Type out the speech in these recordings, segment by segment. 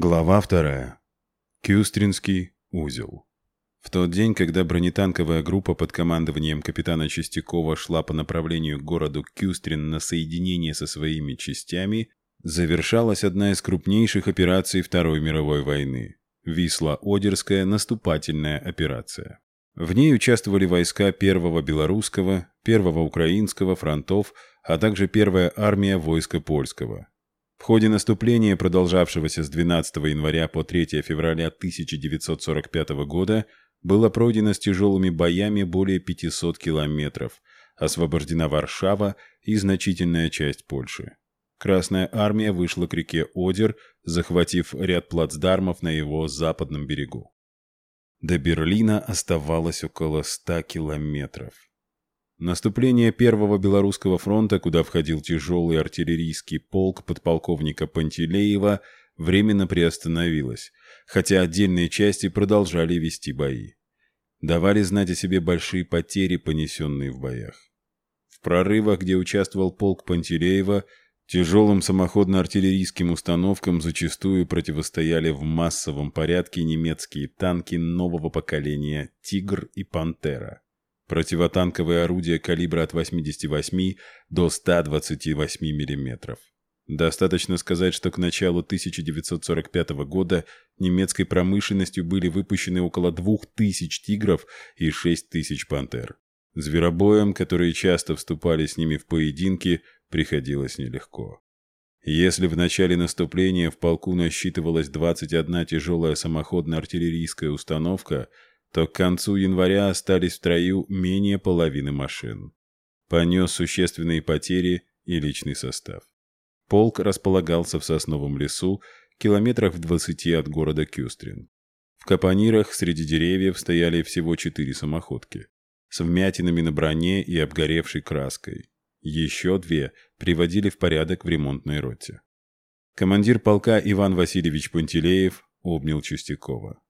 Глава вторая. Кюстринский узел. В тот день, когда бронетанковая группа под командованием капитана Чистякова шла по направлению к городу Кюстрин на соединение со своими частями, завершалась одна из крупнейших операций Второй мировой войны – Висла-Одерская наступательная операция. В ней участвовали войска Первого Белорусского, Первого Украинского фронтов, а также Первая армия войска Польского – в ходе наступления, продолжавшегося с 12 января по 3 февраля 1945 года, было пройдено с тяжелыми боями более 500 километров, освобождена Варшава и значительная часть Польши. Красная армия вышла к реке Одер, захватив ряд плацдармов на его западном берегу. До Берлина оставалось около 100 километров. Наступление Первого Белорусского фронта, куда входил тяжелый артиллерийский полк подполковника Пантелеева, временно приостановилось, хотя отдельные части продолжали вести бои. Давали знать о себе большие потери, понесенные в боях. В прорывах, где участвовал полк Пантелеева, тяжелым самоходно-артиллерийским установкам зачастую противостояли в массовом порядке немецкие танки нового поколения «Тигр» и «Пантера». Противотанковое орудие калибра от 88 до 128 миллиметров. Достаточно сказать, что к началу 1945 года немецкой промышленностью были выпущены около 2000 «Тигров» и 6000 «Пантер». Зверобоям, которые часто вступали с ними в поединки, приходилось нелегко. Если в начале наступления в полку насчитывалась 21 тяжелая самоходная артиллерийская установка – то к концу января остались в строю менее половины машин. Понес существенные потери и личный состав. Полк располагался в сосновом лесу, километрах в двадцати от города Кюстрин. В капонирах среди деревьев стояли всего четыре самоходки. С вмятинами на броне и обгоревшей краской. Еще две приводили в порядок в ремонтной роте. Командир полка Иван Васильевич Пантелеев обнял Чистякова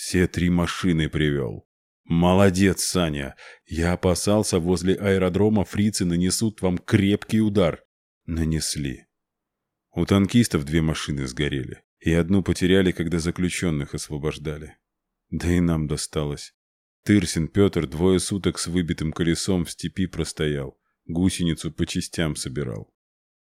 все три машины привел. Молодец, Саня. Я опасался, возле аэродрома фрицы нанесут вам крепкий удар. Нанесли. У танкистов две машины сгорели, и одну потеряли, когда заключенных освобождали. Да и нам досталось. Тырсин Петр двое суток с выбитым колесом в степи простоял, гусеницу по частям собирал.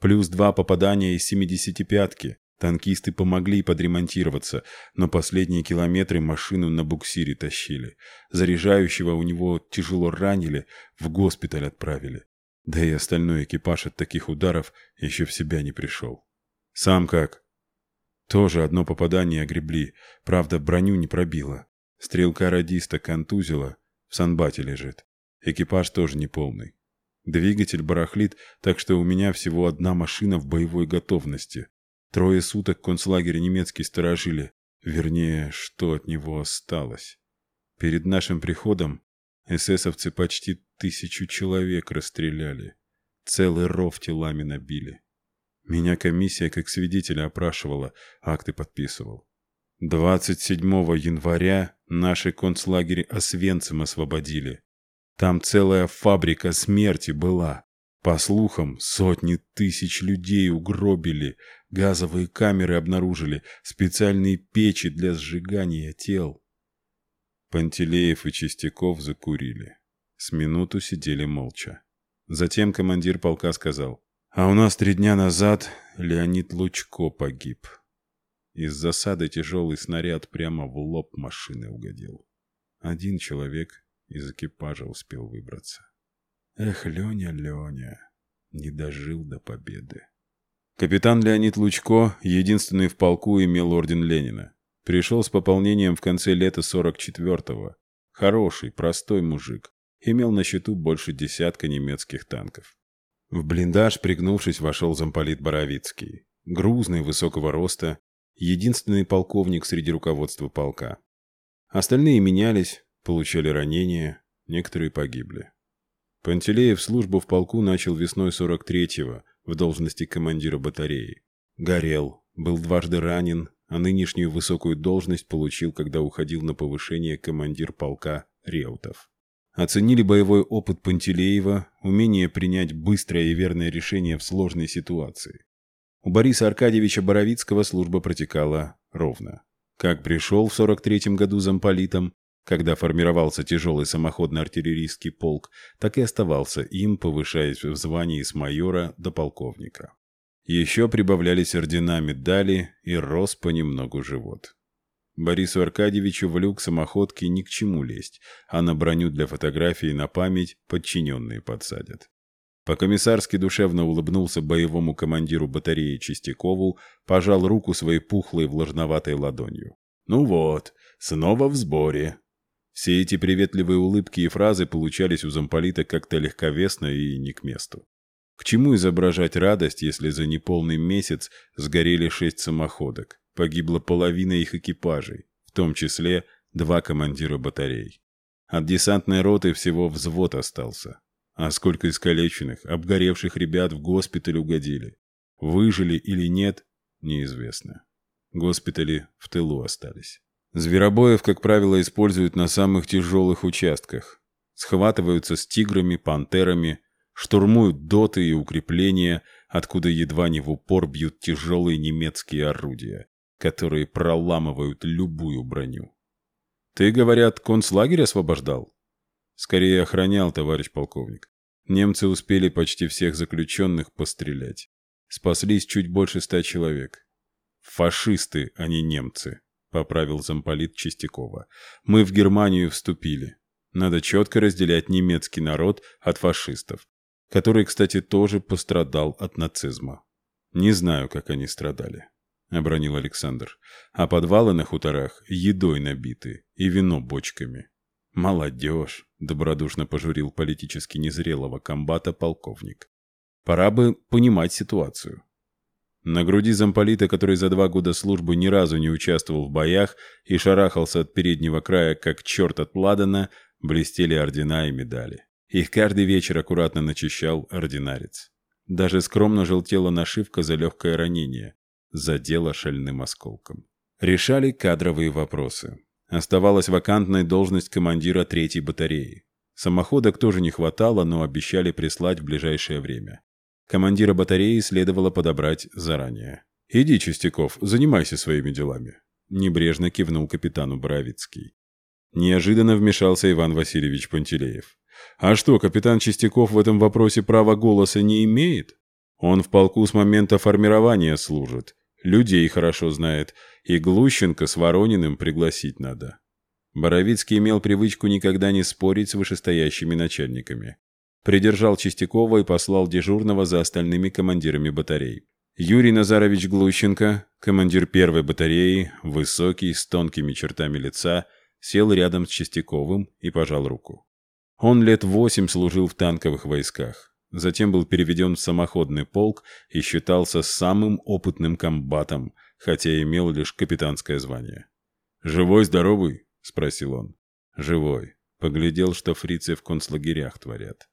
Плюс два попадания из семидесяти пятки. Танкисты помогли подремонтироваться, но последние километры машину на буксире тащили. Заряжающего у него тяжело ранили, в госпиталь отправили. Да и остальной экипаж от таких ударов еще в себя не пришел. «Сам как?» Тоже одно попадание огребли, правда, броню не пробило. Стрелка радиста контузила, в санбате лежит. Экипаж тоже не полный. Двигатель барахлит, так что у меня всего одна машина в боевой готовности. Трое суток концлагерь немецкий сторожили, вернее, что от него осталось. Перед нашим приходом эсэсовцы почти тысячу человек расстреляли, целый ров телами набили. Меня комиссия как свидетеля опрашивала, акты подписывал. 27 января наши концлагерь Освенцим освободили. Там целая фабрика смерти была. По слухам, сотни тысяч людей угробили, газовые камеры обнаружили, специальные печи для сжигания тел. Пантелеев и Чистяков закурили. С минуту сидели молча. Затем командир полка сказал, «А у нас три дня назад Леонид Лучко погиб. Из засады тяжелый снаряд прямо в лоб машины угодил. Один человек из экипажа успел выбраться». Эх, Леня, Леня, не дожил до победы. Капитан Леонид Лучко, единственный в полку, имел орден Ленина. Пришел с пополнением в конце лета 44-го. Хороший, простой мужик. Имел на счету больше десятка немецких танков. В блиндаж, пригнувшись, вошел замполит Боровицкий. Грузный, высокого роста, единственный полковник среди руководства полка. Остальные менялись, получали ранения, некоторые погибли. Пантелеев службу в полку начал весной 43-го в должности командира батареи. Горел, был дважды ранен, а нынешнюю высокую должность получил, когда уходил на повышение командир полка Реутов. Оценили боевой опыт Пантелеева, умение принять быстрое и верное решение в сложной ситуации. У Бориса Аркадьевича Боровицкого служба протекала ровно. Как пришел в 43-м году замполитом, когда формировался тяжелый самоходный артиллерийский полк, так и оставался им, повышаясь в звании с майора до полковника. Еще прибавлялись ордена медали и рос понемногу живот. Борису Аркадьевичу в люк самоходки ни к чему лезть, а на броню для фотографии на память подчиненные подсадят. По-комиссарски душевно улыбнулся боевому командиру батареи Чистякову, пожал руку своей пухлой влажноватой ладонью. «Ну вот, снова в сборе. Все эти приветливые улыбки и фразы получались у замполита как-то легковесно и не к месту. К чему изображать радость, если за неполный месяц сгорели шесть самоходок, погибла половина их экипажей, в том числе два командира батарей. От десантной роты всего взвод остался. А сколько искалеченных, обгоревших ребят в госпиталь угодили. Выжили или нет, неизвестно. Госпитали в тылу остались. Зверобоев, как правило, используют на самых тяжелых участках. Схватываются с тиграми, пантерами, штурмуют доты и укрепления, откуда едва не в упор бьют тяжелые немецкие орудия, которые проламывают любую броню. «Ты, говорят, концлагерь освобождал?» «Скорее охранял, товарищ полковник. Немцы успели почти всех заключенных пострелять. Спаслись чуть больше ста человек. Фашисты, а не немцы». — поправил замполит Чистякова. «Мы в Германию вступили. Надо четко разделять немецкий народ от фашистов, который, кстати, тоже пострадал от нацизма. Не знаю, как они страдали», — обронил Александр. «А подвалы на хуторах едой набиты и вино бочками». «Молодежь», — добродушно пожурил политически незрелого комбата полковник. «Пора бы понимать ситуацию». На груди замполита, который за два года службы ни разу не участвовал в боях и шарахался от переднего края, как черт от Ладана, блестели ордена и медали. Их каждый вечер аккуратно начищал ординарец. Даже скромно желтела нашивка за легкое ранение. Задела шальным осколком. Решали кадровые вопросы. Оставалась вакантная должность командира третьей батареи. Самоходок тоже не хватало, но обещали прислать в ближайшее время. Командира батареи следовало подобрать заранее. «Иди, Чистяков, занимайся своими делами», – небрежно кивнул капитану Боровицкий. Неожиданно вмешался Иван Васильевич Пантелеев. «А что, капитан Чистяков в этом вопросе права голоса не имеет? Он в полку с момента формирования служит, людей хорошо знает, и Глущенко с Ворониным пригласить надо». Боровицкий имел привычку никогда не спорить с вышестоящими начальниками придержал Чистякова и послал дежурного за остальными командирами батарей. Юрий Назарович Глущенко, командир первой батареи, высокий, с тонкими чертами лица, сел рядом с Чистяковым и пожал руку. Он лет восемь служил в танковых войсках. Затем был переведен в самоходный полк и считался самым опытным комбатом, хотя имел лишь капитанское звание. «Живой, здоровый?» – спросил он. «Живой. Поглядел, что фрицы в концлагерях творят»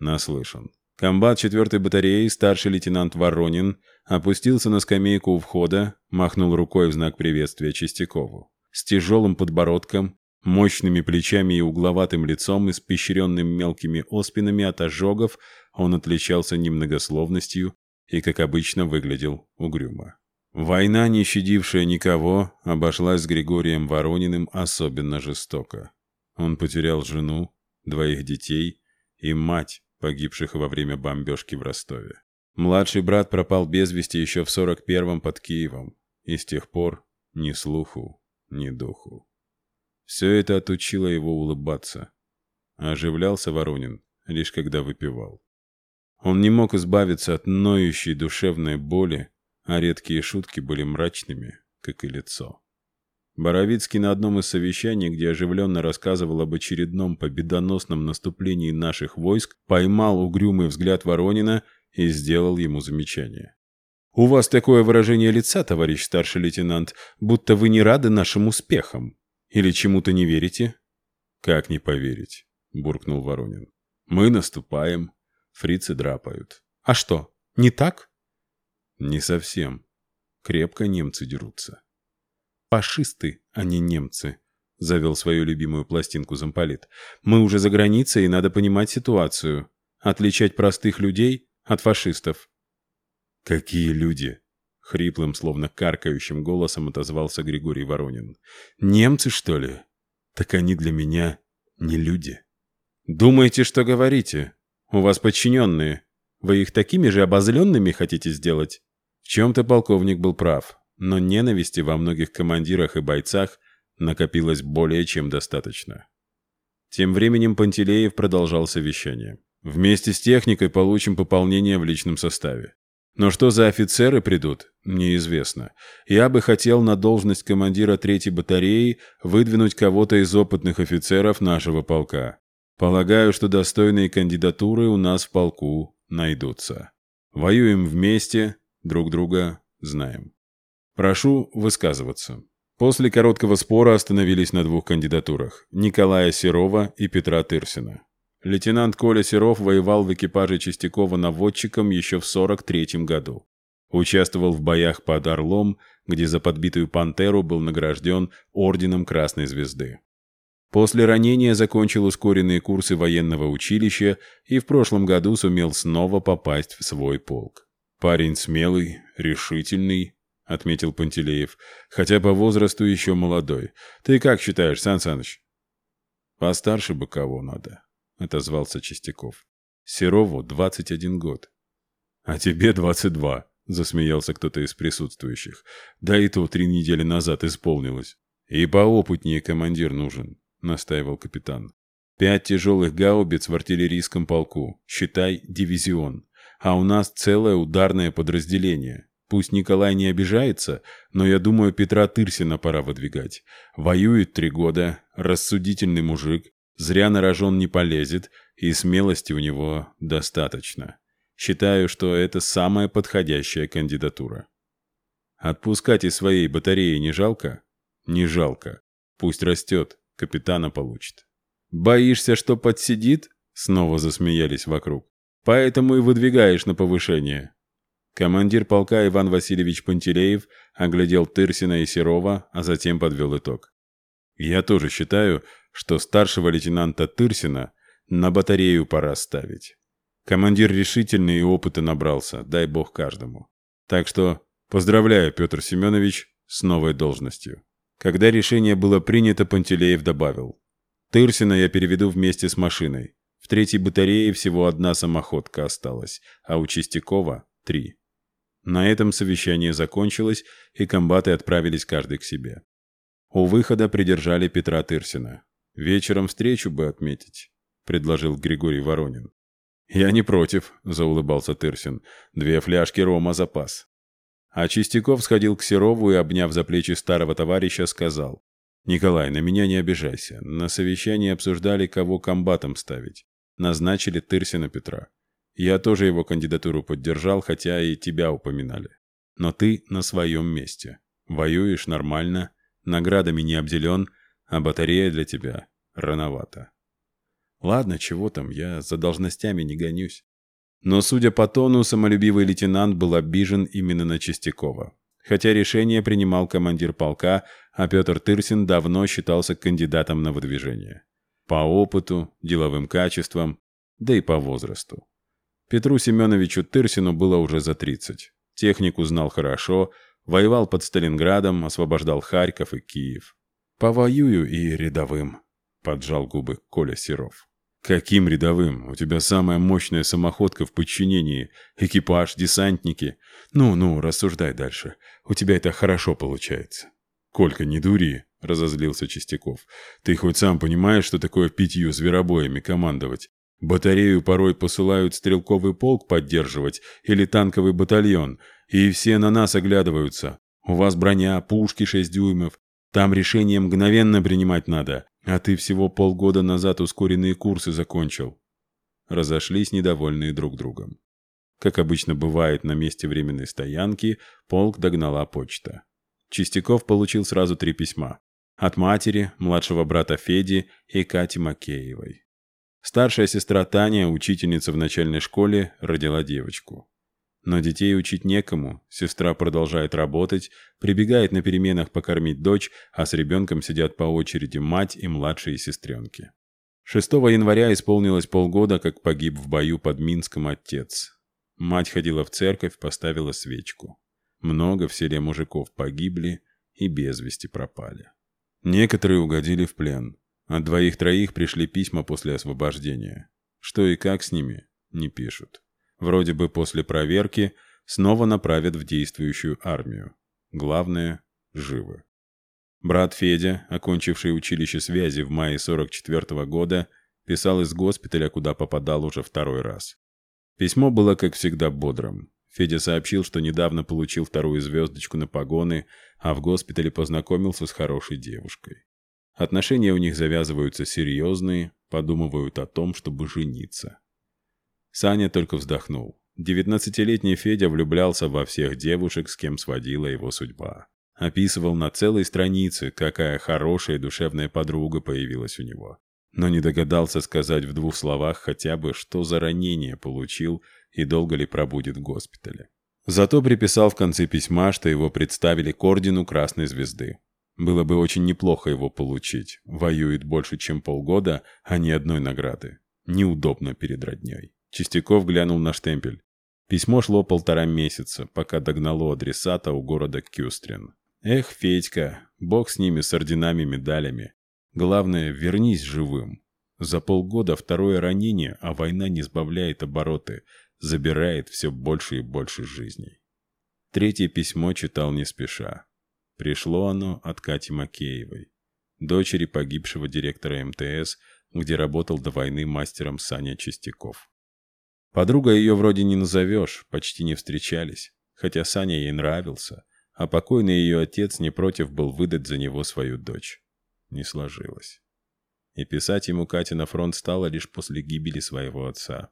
наслышан. Комбат 4-й батареи, старший лейтенант Воронин, опустился на скамейку у входа, махнул рукой в знак приветствия Чистякову. С тяжелым подбородком, мощными плечами и угловатым лицом, испещренным мелкими оспинами от ожогов, он отличался немногословностью и, как обычно, выглядел угрюмо. Война, не щадившая никого, обошлась с Григорием Ворониным особенно жестоко. Он потерял жену, двоих детей и мать, погибших во время бомбежки в Ростове. Младший брат пропал без вести еще в 41-м под Киевом, и с тех пор ни слуху, ни духу. Все это отучило его улыбаться. Оживлялся Воронин, лишь когда выпивал. Он не мог избавиться от ноющей душевной боли, а редкие шутки были мрачными, как и лицо. Боровицкий на одном из совещаний, где оживленно рассказывал об очередном победоносном наступлении наших войск, поймал угрюмый взгляд Воронина и сделал ему замечание. «У вас такое выражение лица, товарищ старший лейтенант, будто вы не рады нашим успехам. Или чему-то не верите?» «Как не поверить?» – буркнул Воронин. «Мы наступаем. Фрицы драпают». «А что, не так?» «Не совсем. Крепко немцы дерутся». Фашисты, а не немцы. Завел свою любимую пластинку замполит. Мы уже за границей, и надо понимать ситуацию. Отличать простых людей от фашистов. Какие люди? Хриплым, словно каркающим голосом отозвался Григорий Воронин. Немцы, что ли? Так они для меня не люди. Думаете, что говорите? У вас подчиненные. Вы их такими же обозленными хотите сделать? В чем-то полковник был прав но ненависти во многих командирах и бойцах накопилось более чем достаточно. Тем временем Пантелеев продолжал совещание. «Вместе с техникой получим пополнение в личном составе. Но что за офицеры придут, неизвестно. Я бы хотел на должность командира третьей батареи выдвинуть кого-то из опытных офицеров нашего полка. Полагаю, что достойные кандидатуры у нас в полку найдутся. Воюем вместе, друг друга знаем. Прошу высказываться. После короткого спора остановились на двух кандидатурах – Николая Серова и Петра Тырсина. Лейтенант Коля Серов воевал в экипаже Чистякова наводчиком еще в 43 году. Участвовал в боях под Орлом, где за подбитую «Пантеру» был награжден Орденом Красной Звезды. После ранения закончил ускоренные курсы военного училища и в прошлом году сумел снова попасть в свой полк. Парень смелый, решительный, — отметил Пантелеев, «хотя по возрасту еще молодой. Ты как считаешь, Сан Саныч?» «Постарше бы кого надо», — отозвался Чистяков. «Серову 21 год». «А тебе 22», — засмеялся кто-то из присутствующих. «Да и то три недели назад исполнилось». «И поопытнее командир нужен», — настаивал капитан. «Пять тяжелых гаубиц в артиллерийском полку. Считай, дивизион. А у нас целое ударное подразделение. Пусть Николай не обижается, но я думаю, Петра Тырсина пора выдвигать. Воюет три года, рассудительный мужик, зря на рожон не полезет, и смелости у него достаточно. Считаю, что это самая подходящая кандидатура. Отпускать из своей батареи не жалко? Не жалко. Пусть растет, капитана получит. Боишься, что подсидит? Снова засмеялись вокруг. Поэтому и выдвигаешь на повышение. Командир полка Иван Васильевич Пантелеев оглядел Тырсина и Серова, а затем подвел итог. «Я тоже считаю, что старшего лейтенанта Тырсина на батарею пора ставить. Командир решительный и опыта набрался, дай бог каждому. Так что поздравляю, Петр Семенович, с новой должностью». Когда решение было принято, Пантелеев добавил. «Тырсина я переведу вместе с машиной. В третьей батарее всего одна самоходка осталась, а у Чистякова – три». На этом совещание закончилось, и комбаты отправились каждый к себе. У выхода придержали Петра Тырсина. «Вечером встречу бы отметить», — предложил Григорий Воронин. «Я не против», — заулыбался Тырсин. «Две фляжки рома запас». А Чистяков сходил к Серову и, обняв за плечи старого товарища, сказал. «Николай, на меня не обижайся. На совещании обсуждали, кого комбатом ставить. Назначили Тырсина Петра. Я тоже его кандидатуру поддержал, хотя и тебя упоминали. Но ты на своем месте. Воюешь нормально, наградами не обделен, а батарея для тебя рановато. Ладно, чего там, я за должностями не гонюсь. Но, судя по тону, самолюбивый лейтенант был обижен именно на Чистякова. Хотя решение принимал командир полка, а Петр Тырсин давно считался кандидатом на выдвижение. По опыту, деловым качествам, да и по возрасту. Петру Семеновичу Тырсину было уже за 30. Технику знал хорошо, воевал под Сталинградом, освобождал Харьков и Киев. «Повоюю и рядовым», — поджал губы Коля Серов. «Каким рядовым? У тебя самая мощная самоходка в подчинении. Экипаж, десантники. Ну-ну, рассуждай дальше. У тебя это хорошо получается». «Колька, не дури», — разозлился Чистяков. «Ты хоть сам понимаешь, что такое питью зверобоями командовать? Батарею порой посылают стрелковый полк поддерживать или танковый батальон, и все на нас оглядываются. У вас броня, пушки шесть дюймов. Там решение мгновенно принимать надо, а ты всего полгода назад ускоренные курсы закончил». Разошлись недовольные друг другом. Как обычно бывает на месте временной стоянки, полк догнала почта. Чистяков получил сразу три письма. От матери, младшего брата Феди и Кати Макеевой. Старшая сестра Таня, учительница в начальной школе, родила девочку. Но детей учить некому, сестра продолжает работать, прибегает на переменах покормить дочь, а с ребенком сидят по очереди мать и младшие сестренки. 6 января исполнилось полгода, как погиб в бою под Минском отец. Мать ходила в церковь, поставила свечку. Много в селе мужиков погибли и без вести пропали. Некоторые угодили в плен. От двоих-троих пришли письма после освобождения. Что и как с ними, не пишут. Вроде бы после проверки снова направят в действующую армию. Главное – живы. Брат Федя, окончивший училище связи в мае 44 -го года, писал из госпиталя, куда попадал уже второй раз. Письмо было, как всегда, бодрым. Федя сообщил, что недавно получил вторую звездочку на погоны, а в госпитале познакомился с хорошей девушкой. Отношения у них завязываются серьезные, подумывают о том, чтобы жениться. Саня только вздохнул. Девятнадцатилетний Федя влюблялся во всех девушек, с кем сводила его судьба. Описывал на целой странице, какая хорошая душевная подруга появилась у него. Но не догадался сказать в двух словах хотя бы, что за ранение получил и долго ли пробудет в госпитале. Зато приписал в конце письма, что его представили к ордену Красной Звезды. Было бы очень неплохо его получить. Воюет больше, чем полгода, а ни одной награды. Неудобно перед роднёй. Чистяков глянул на штемпель. Письмо шло полтора месяца, пока догнало адресата у города Кюстрин. Эх, Федька, бог с ними, с орденами, медалями. Главное, вернись живым. За полгода второе ранение, а война не сбавляет обороты, забирает все больше и больше жизней. Третье письмо читал не спеша. Пришло оно от Кати Макеевой, дочери погибшего директора МТС, где работал до войны мастером Саня Чистяков. Подруга ее вроде не назовешь, почти не встречались, хотя Саня ей нравился, а покойный ее отец не против был выдать за него свою дочь. Не сложилось. И писать ему Катя на фронт стала лишь после гибели своего отца.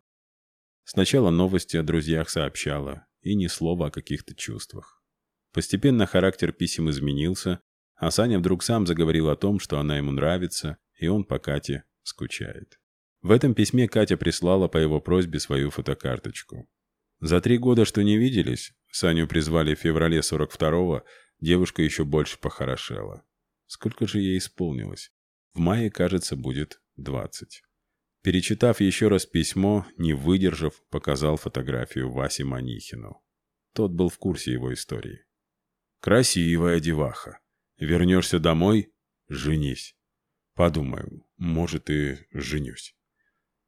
Сначала новости о друзьях сообщала, и ни слова о каких-то чувствах. Постепенно характер писем изменился, а Саня вдруг сам заговорил о том, что она ему нравится, и он по Кате скучает. В этом письме Катя прислала по его просьбе свою фотокарточку. За три года, что не виделись, Саню призвали в феврале 42-го, девушка еще больше похорошела. Сколько же ей исполнилось? В мае, кажется, будет 20. Перечитав еще раз письмо, не выдержав, показал фотографию Васе Манихину. Тот был в курсе его истории. Красивая деваха. Вернешься домой – женись. Подумаю, может и женюсь.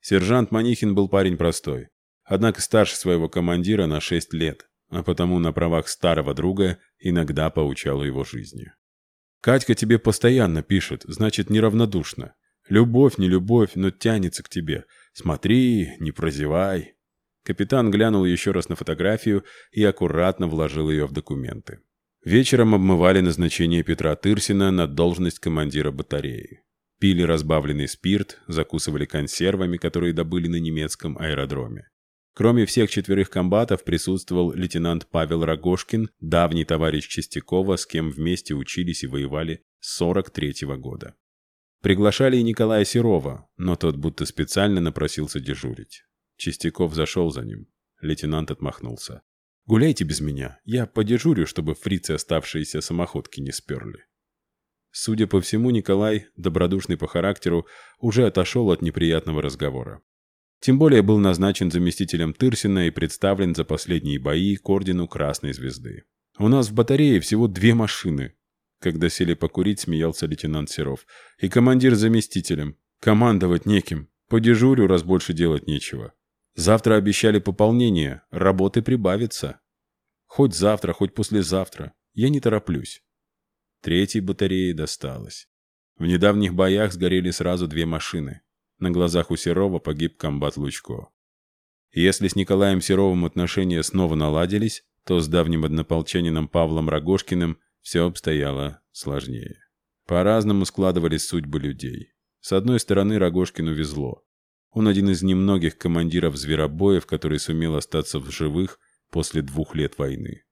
Сержант Манихин был парень простой, однако старше своего командира на шесть лет, а потому на правах старого друга иногда поучал его жизни. «Катька тебе постоянно пишет, значит, неравнодушно. Любовь, не любовь, но тянется к тебе. Смотри, не прозевай». Капитан глянул еще раз на фотографию и аккуратно вложил ее в документы. Вечером обмывали назначение Петра Тырсина на должность командира батареи. Пили разбавленный спирт, закусывали консервами, которые добыли на немецком аэродроме. Кроме всех четверых комбатов присутствовал лейтенант Павел Рогошкин, давний товарищ Чистякова, с кем вместе учились и воевали с 43-го года. Приглашали и Николая Серова, но тот будто специально напросился дежурить. Чистяков зашел за ним. Лейтенант отмахнулся. Гуляйте без меня, я подежурю, чтобы фрицы оставшиеся самоходки не сперли». Судя по всему, Николай, добродушный по характеру, уже отошел от неприятного разговора. Тем более был назначен заместителем Тырсина и представлен за последние бои к ордену Красной Звезды. «У нас в батарее всего две машины», — когда сели покурить, смеялся лейтенант Серов. «И командир заместителем. Командовать неким. По дежурю, раз больше делать нечего. Завтра обещали пополнение, работы прибавится. Хоть завтра, хоть послезавтра. Я не тороплюсь. Третьей батареи досталось. В недавних боях сгорели сразу две машины. На глазах у Серова погиб комбат Лучко. Если с Николаем Серовым отношения снова наладились, то с давним однополчанином Павлом Рогожкиным все обстояло сложнее. По-разному складывались судьбы людей. С одной стороны, Рогожкину везло. Он один из немногих командиров зверобоев, который сумел остаться в живых после двух лет войны.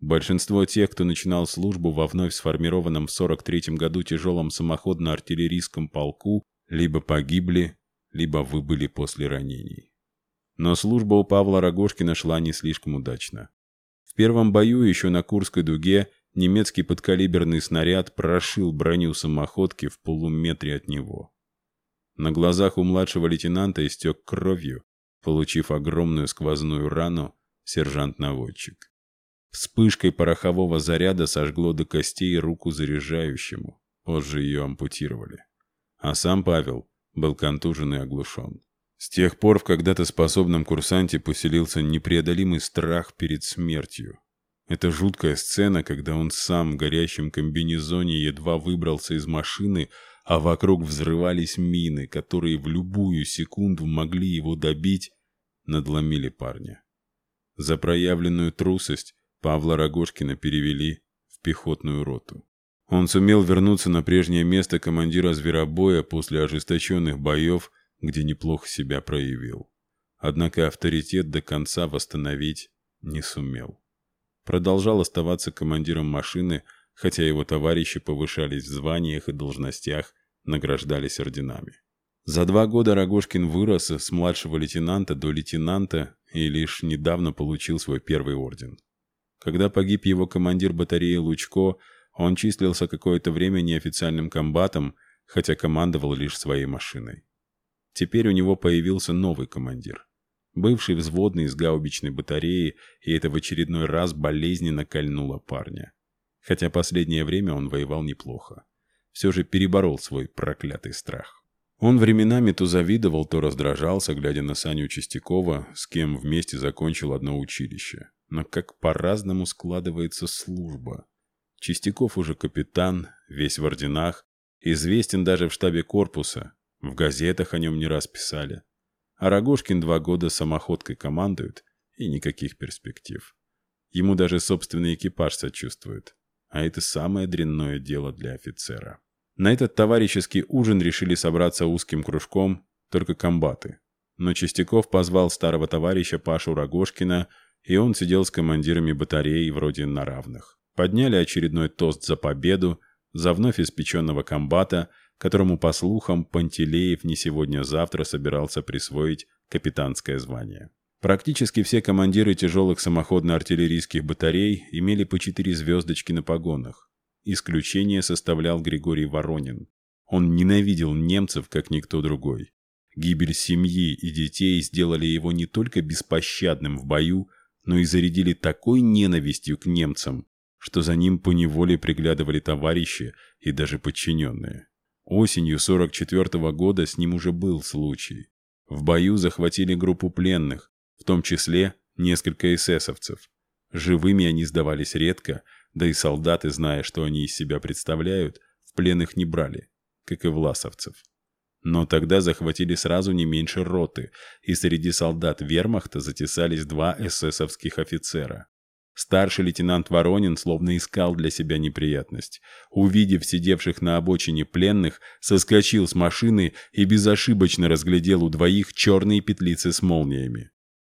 Большинство тех, кто начинал службу во вновь сформированном в 43 году тяжелом самоходно-артиллерийском полку, либо погибли, либо выбыли после ранений. Но служба у Павла Рогожкина шла не слишком удачно. В первом бою еще на Курской дуге немецкий подкалиберный снаряд прошил броню самоходки в полуметре от него. На глазах у младшего лейтенанта истек кровью, получив огромную сквозную рану, сержант-наводчик. Вспышкой порохового заряда сожгло до костей руку заряжающему, позже ее ампутировали. А сам Павел был контужен и оглушен. С тех пор в когда-то способном курсанте поселился непреодолимый страх перед смертью. Эта жуткая сцена, когда он сам в горящем комбинезоне едва выбрался из машины, а вокруг взрывались мины, которые в любую секунду могли его добить, надломили парня. За проявленную трусость Павла Рогожкина перевели в пехотную роту. Он сумел вернуться на прежнее место командира зверобоя после ожесточенных боев, где неплохо себя проявил. Однако авторитет до конца восстановить не сумел. Продолжал оставаться командиром машины, хотя его товарищи повышались в званиях и должностях, награждали орденами. За два года Рогожкин вырос с младшего лейтенанта до лейтенанта и лишь недавно получил свой первый орден. Когда погиб его командир батареи Лучко, он числился какое-то время неофициальным комбатом, хотя командовал лишь своей машиной. Теперь у него появился новый командир. Бывший взводный из гаубичной батареи, и это в очередной раз болезненно кольнуло парня. Хотя последнее время он воевал неплохо все же переборол свой проклятый страх. Он временами то завидовал, то раздражался, глядя на Саню Чистякова, с кем вместе закончил одно училище. Но как по-разному складывается служба. Чистяков уже капитан, весь в орденах, известен даже в штабе корпуса. В газетах о нем не раз писали. А Рогожкин два года самоходкой командует, и никаких перспектив. Ему даже собственный экипаж сочувствует а это самое дрянное дело для офицера. На этот товарищеский ужин решили собраться узким кружком только комбаты. Но Чистяков позвал старого товарища Пашу Рогожкина, и он сидел с командирами батареи вроде на равных. Подняли очередной тост за победу, за вновь испеченного комбата, которому, по слухам, Пантелеев не сегодня-завтра а собирался присвоить капитанское звание. Практически все командиры тяжелых самоходно-артиллерийских батарей имели по четыре звездочки на погонах. Исключение составлял Григорий Воронин. Он ненавидел немцев, как никто другой. Гибель семьи и детей сделали его не только беспощадным в бою, но и зарядили такой ненавистью к немцам, что за ним поневоле приглядывали товарищи и даже подчиненные. Осенью 44 -го года с ним уже был случай. В бою захватили группу пленных, в том числе несколько эсэсовцев. Живыми они сдавались редко, да и солдаты, зная, что они из себя представляют, в плен их не брали, как и власовцев. Но тогда захватили сразу не меньше роты, и среди солдат вермахта затесались два эсэсовских офицера. Старший лейтенант Воронин словно искал для себя неприятность. Увидев сидевших на обочине пленных, соскочил с машины и безошибочно разглядел у двоих черные петлицы с молниями.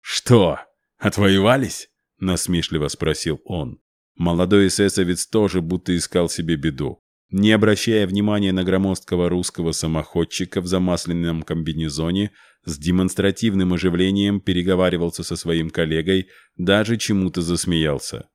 «Что? А Отвоевались?» — насмешливо спросил он. Молодой эсэсовец тоже будто искал себе беду. Не обращая внимания на громоздкого русского самоходчика в замасленном комбинезоне, с демонстративным оживлением переговаривался со своим коллегой, даже чему-то засмеялся.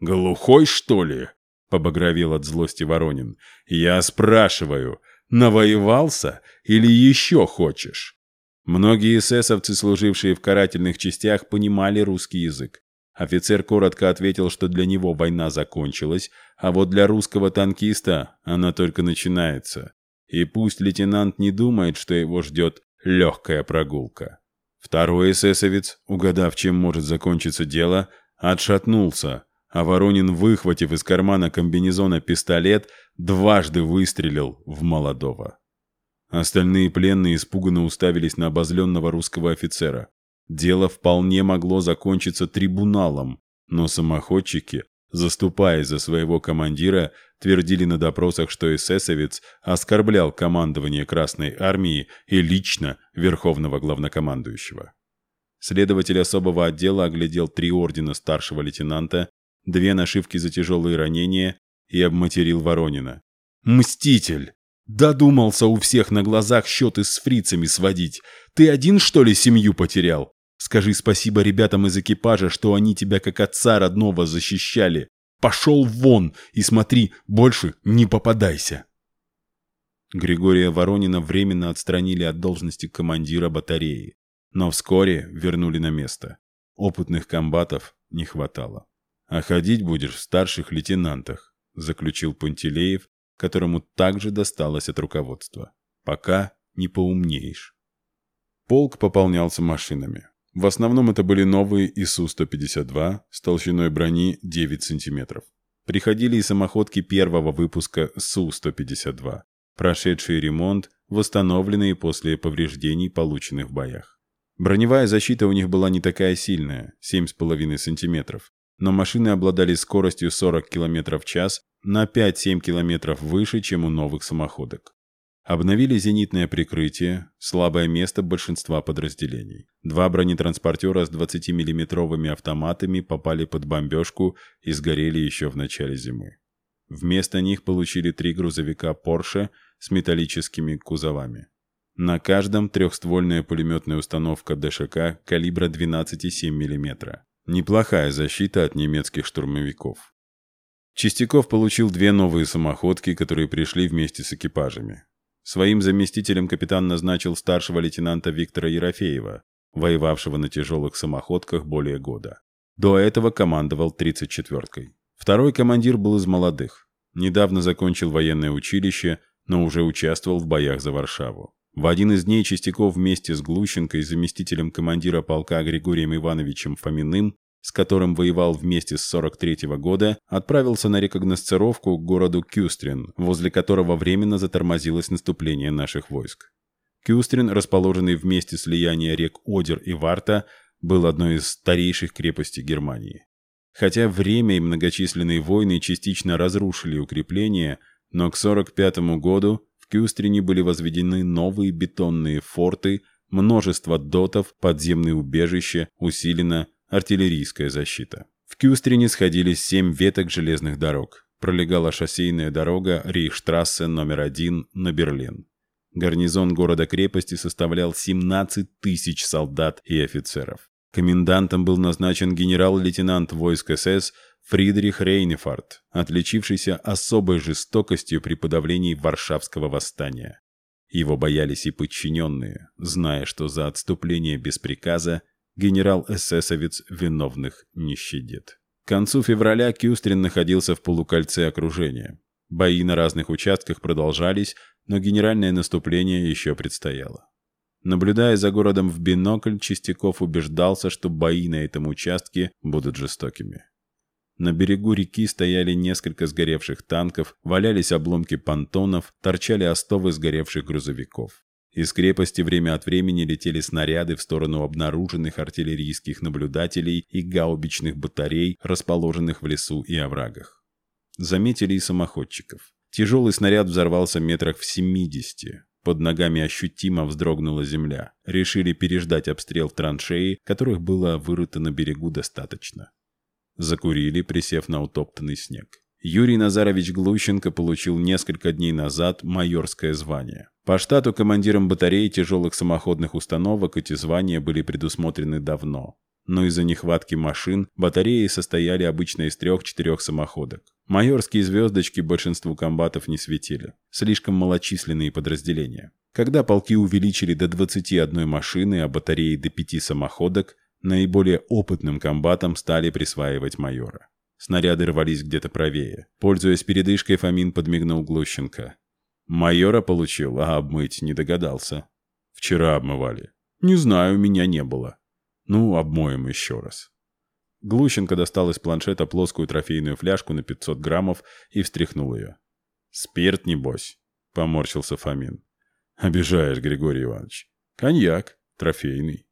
«Глухой, что ли?» — побагровел от злости Воронин. «Я спрашиваю, навоевался или еще хочешь?» Многие эсэсовцы, служившие в карательных частях, понимали русский язык. Офицер коротко ответил, что для него война закончилась, а вот для русского танкиста она только начинается. И пусть лейтенант не думает, что его ждет легкая прогулка. Второй эсэсовец, угадав, чем может закончиться дело, отшатнулся, а Воронин, выхватив из кармана комбинезона пистолет, дважды выстрелил в молодого. Остальные пленные испуганно уставились на обозленного русского офицера. Дело вполне могло закончиться трибуналом, но самоходчики, заступаясь за своего командира, твердили на допросах, что эсэсовец оскорблял командование Красной Армии и лично верховного главнокомандующего. Следователь особого отдела оглядел три ордена старшего лейтенанта, две нашивки за тяжелые ранения и обматерил Воронина. «Мститель! Додумался у всех на глазах счеты с фрицами сводить. Ты один, что ли, семью потерял? Скажи спасибо ребятам из экипажа, что они тебя как отца родного защищали. Пошел вон и смотри, больше не попадайся. Григория Воронина временно отстранили от должности командира батареи, но вскоре вернули на место. Опытных комбатов не хватало. «А ходить будешь в старших лейтенантах», – заключил Пантелеев, которому также досталось от руководства. Пока не поумнеешь. Полк пополнялся машинами. В основном это были новые ИСУ-152 с толщиной брони 9 см. Приходили и самоходки первого выпуска Су-152, прошедшие ремонт, восстановленные после повреждений, полученных в боях. Броневая защита у них была не такая сильная, 7,5 см, но машины обладали скоростью 40 км в час на 5-7 км выше, чем у новых самоходок. Обновили зенитное прикрытие, слабое место большинства подразделений. Два бронетранспортера с 20 миллиметровыми автоматами попали под бомбежку и сгорели еще в начале зимы. Вместо них получили три грузовика Porsche с металлическими кузовами. На каждом трехствольная пулеметная установка ДШК калибра 12,7 мм. Неплохая защита от немецких штурмовиков. Чистяков получил две новые самоходки, которые пришли вместе с экипажами. Своим заместителем капитан назначил старшего лейтенанта Виктора Ерофеева, воевавшего на тяжелых самоходках более года. До этого командовал 34-кой. Второй командир был из молодых. Недавно закончил военное училище, но уже участвовал в боях за Варшаву. В один из дней Чистяков вместе с Глущенко и заместителем командира полка Григорием Ивановичем Фоминым, с которым воевал вместе с 43 -го года, отправился на рекогносцировку к городу Кюстрин, возле которого временно затормозилось наступление наших войск. Кюстрин, расположенный в месте слияния рек Одер и Варта, был одной из старейших крепостей Германии. Хотя время и многочисленные войны частично разрушили укрепления, но к 45 году Кюстрине были возведены новые бетонные форты, множество дотов, подземные убежища, усилена артиллерийская защита. В Кюстрине сходились семь веток железных дорог. Пролегала шоссейная дорога Рейхштрассе номер один на Берлин. Гарнизон города-крепости составлял 17 тысяч солдат и офицеров. Комендантом был назначен генерал-лейтенант войск СС Фридрих Рейнефард, отличившийся особой жестокостью при подавлении Варшавского восстания. Его боялись и подчиненные, зная, что за отступление без приказа генерал-эсэсовец виновных не щадит. К концу февраля Кюстрин находился в полукольце окружения. Бои на разных участках продолжались, но генеральное наступление еще предстояло. Наблюдая за городом в бинокль, Чистяков убеждался, что бои на этом участке будут жестокими. На берегу реки стояли несколько сгоревших танков, валялись обломки понтонов, торчали остовы сгоревших грузовиков. Из крепости время от времени летели снаряды в сторону обнаруженных артиллерийских наблюдателей и гаубичных батарей, расположенных в лесу и оврагах. Заметили и самоходчиков. Тяжелый снаряд взорвался метрах в 70. Под ногами ощутимо вздрогнула земля. Решили переждать обстрел в траншеи, которых было вырыто на берегу достаточно. Закурили, присев на утоптанный снег. Юрий Назарович Глущенко получил несколько дней назад майорское звание. По штату командиром батареи тяжелых самоходных установок эти звания были предусмотрены давно. Но из-за нехватки машин батареи состояли обычно из трех-четырех самоходок. Майорские звездочки большинству комбатов не светили. Слишком малочисленные подразделения. Когда полки увеличили до 21 машины, а батареи до 5 самоходок, Наиболее опытным комбатам стали присваивать майора. Снаряды рвались где-то правее. Пользуясь передышкой, Фомин подмигнул Глущенко. «Майора получил, а обмыть не догадался. Вчера обмывали. Не знаю, меня не было. Ну, обмоем еще раз». Глущенко достал из планшета плоскую трофейную фляжку на 500 граммов и встряхнул ее. «Спирт, небось», — поморщился Фомин. «Обижаешь, Григорий Иванович. Коньяк, трофейный».